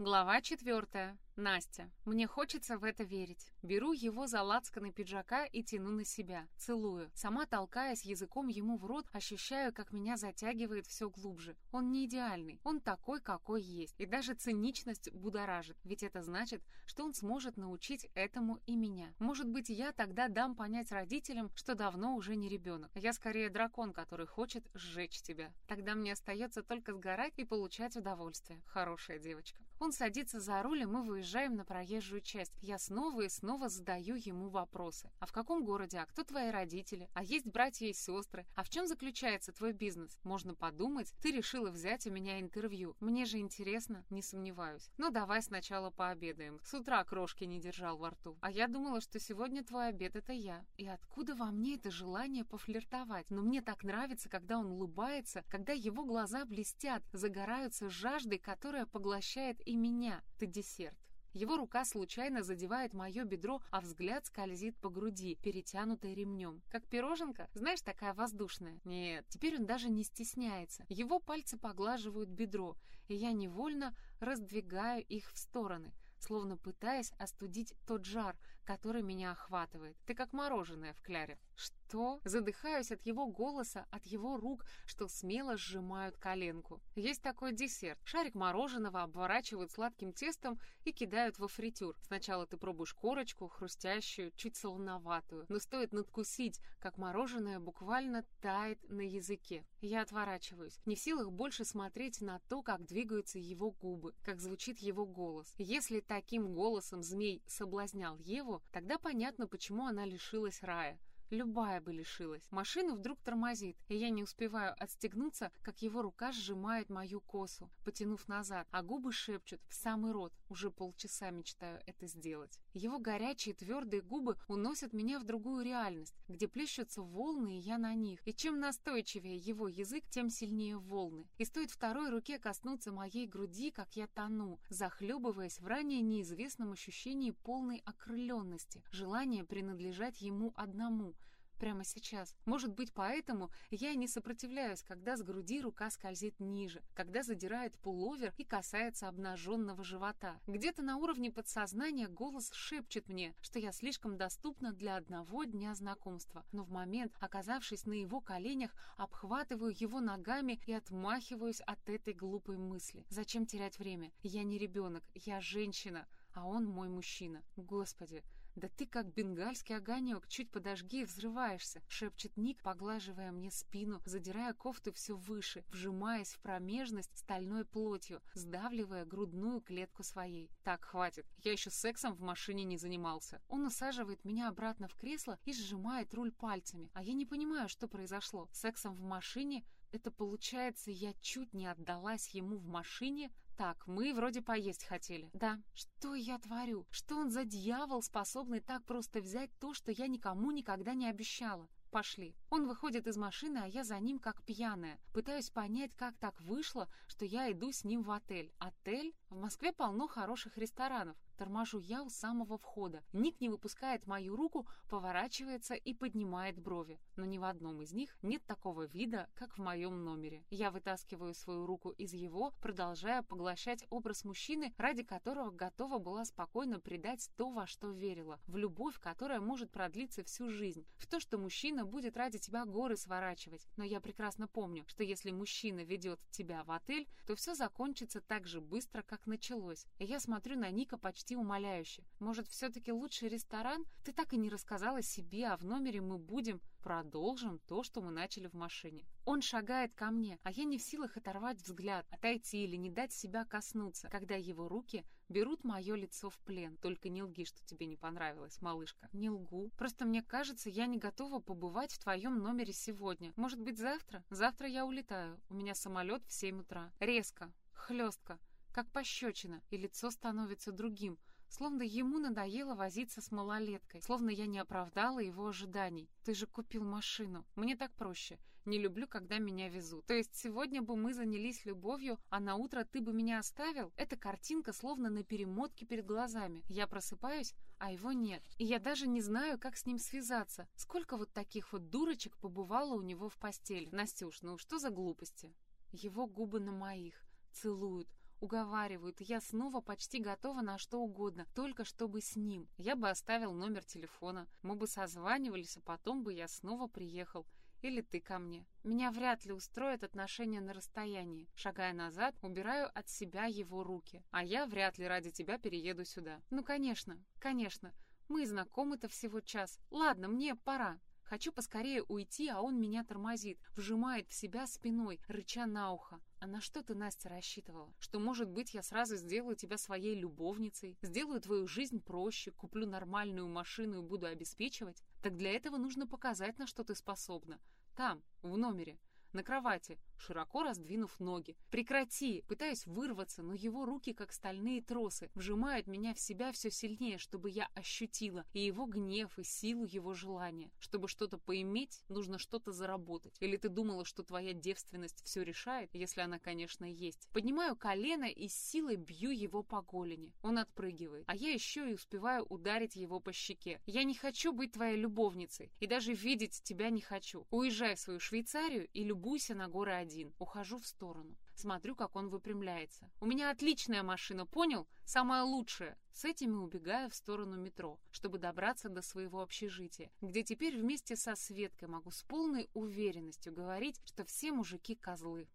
Глава четвертая. Настя. Мне хочется в это верить. Беру его за лацканы пиджака и тяну на себя. Целую. Сама толкаясь языком ему в рот, ощущаю, как меня затягивает все глубже. Он не идеальный. Он такой, какой есть. И даже циничность будоражит. Ведь это значит, что он сможет научить этому и меня. Может быть, я тогда дам понять родителям, что давно уже не ребенок. Я скорее дракон, который хочет сжечь тебя. Тогда мне остается только сгорать и получать удовольствие. Хорошая девочка. Он садится за руль, и мы выезжаем на проезжую часть. Я снова и снова задаю ему вопросы. А в каком городе? А кто твои родители? А есть братья и сестры? А в чем заключается твой бизнес? Можно подумать, ты решила взять у меня интервью. Мне же интересно, не сомневаюсь. Но давай сначала пообедаем. С утра крошки не держал во рту. А я думала, что сегодня твой обед это я. И откуда во мне это желание пофлиртовать? Но мне так нравится, когда он улыбается, когда его глаза блестят, загораются жаждой, которая поглощает меня. Ты десерт. Его рука случайно задевает мое бедро, а взгляд скользит по груди, перетянутой ремнем. Как пироженка? Знаешь, такая воздушная? Нет, теперь он даже не стесняется. Его пальцы поглаживают бедро, и я невольно раздвигаю их в стороны, словно пытаясь остудить тот жар, который меня охватывает. Ты как мороженое в кляре. Что? Задыхаюсь от его голоса, от его рук, что смело сжимают коленку. Есть такой десерт. Шарик мороженого обворачивают сладким тестом и кидают во фритюр. Сначала ты пробуешь корочку, хрустящую, чуть солоноватую, но стоит надкусить, как мороженое буквально тает на языке. Я отворачиваюсь, не в силах больше смотреть на то, как двигаются его губы, как звучит его голос. Если таким голосом змей соблазнял Еву, тогда понятно, почему она лишилась рая. Любая бы лишилась. Машину вдруг тормозит, и я не успеваю отстегнуться, как его рука сжимает мою косу, потянув назад, а губы шепчут в самый рот. Уже полчаса мечтаю это сделать. Его горячие твердые губы уносят меня в другую реальность, где плещутся волны, и я на них. И чем настойчивее его язык, тем сильнее волны. И стоит второй руке коснуться моей груди, как я тону, захлебываясь в ранее неизвестном ощущении полной окрыленности, желания принадлежать ему одному, прямо сейчас. Может быть, поэтому я и не сопротивляюсь, когда с груди рука скользит ниже, когда задирает пуловер и касается обнаженного живота. Где-то на уровне подсознания голос шепчет мне, что я слишком доступна для одного дня знакомства. Но в момент, оказавшись на его коленях, обхватываю его ногами и отмахиваюсь от этой глупой мысли. Зачем терять время? Я не ребенок, я женщина, а он мой мужчина. Господи, «Да ты как бенгальский огонек, чуть подожги и взрываешься», — шепчет Ник, поглаживая мне спину, задирая кофту все выше, вжимаясь в промежность стальной плотью, сдавливая грудную клетку своей. «Так, хватит, я еще сексом в машине не занимался». Он усаживает меня обратно в кресло и сжимает руль пальцами, а я не понимаю, что произошло. Сексом в машине это получается, я чуть не отдалась ему в машине? Так, мы вроде поесть хотели. Да, что я творю? Что он за дьявол, способный так просто взять то, что я никому никогда не обещала? Пошли. Он выходит из машины, а я за ним как пьяная. Пытаюсь понять, как так вышло, что я иду с ним в отель. Отель? В Москве полно хороших ресторанов. Торможу я у самого входа. Ник не выпускает мою руку, поворачивается и поднимает брови. Но ни в одном из них нет такого вида, как в моем номере. Я вытаскиваю свою руку из его, продолжая поглощать образ мужчины, ради которого готова была спокойно предать то, во что верила. В любовь, которая может продлиться всю жизнь. В то, что мужчина будет ради тебя горы сворачивать. Но я прекрасно помню, что если мужчина ведет тебя в отель, то все закончится так же быстро, как началось. Я смотрю на Ника почти почти умоляюще. «Может, все-таки лучший ресторан? Ты так и не рассказала себе, а в номере мы будем...» Продолжим то, что мы начали в машине. Он шагает ко мне, а я не в силах оторвать взгляд, отойти или не дать себя коснуться, когда его руки берут мое лицо в плен. Только не лги, что тебе не понравилось, малышка. Не лгу. Просто мне кажется, я не готова побывать в твоем номере сегодня. Может быть, завтра? Завтра я улетаю. У меня самолет в 7 утра. Резко, хлестко как пощечина, и лицо становится другим, словно ему надоело возиться с малолеткой, словно я не оправдала его ожиданий. Ты же купил машину. Мне так проще. Не люблю, когда меня везут. То есть сегодня бы мы занялись любовью, а на утро ты бы меня оставил? Эта картинка словно на перемотке перед глазами. Я просыпаюсь, а его нет. И я даже не знаю, как с ним связаться. Сколько вот таких вот дурочек побывало у него в постели? Настюш, ну что за глупости? Его губы на моих. Целуют, уговаривают, и я снова почти готова на что угодно, только чтобы с ним. Я бы оставил номер телефона, мы бы созванивались, а потом бы я снова приехал. Или ты ко мне. Меня вряд ли устроят отношения на расстоянии. Шагая назад, убираю от себя его руки. А я вряд ли ради тебя перееду сюда. Ну, конечно, конечно. Мы знакомы-то всего час. Ладно, мне пора. Хочу поскорее уйти, а он меня тормозит, вжимает в себя спиной, рыча на ухо. А на что ты, Настя, рассчитывала? Что, может быть, я сразу сделаю тебя своей любовницей, сделаю твою жизнь проще, куплю нормальную машину и буду обеспечивать? Так для этого нужно показать, на что ты способна. Там, в номере на кровати, широко раздвинув ноги. «Прекрати!» Пытаюсь вырваться, но его руки, как стальные тросы, вжимают меня в себя все сильнее, чтобы я ощутила и его гнев, и силу его желания. Чтобы что-то поиметь, нужно что-то заработать. Или ты думала, что твоя девственность все решает, если она, конечно, есть. Поднимаю колено и с силой бью его по голени. Он отпрыгивает, а я еще и успеваю ударить его по щеке. «Я не хочу быть твоей любовницей, и даже видеть тебя не хочу. Уезжай в свою Швейцарию и Любуйся на горы один. Ухожу в сторону. Смотрю, как он выпрямляется. У меня отличная машина, понял? Самая лучшая. С этими убегаю в сторону метро, чтобы добраться до своего общежития, где теперь вместе со Светкой могу с полной уверенностью говорить, что все мужики козлы.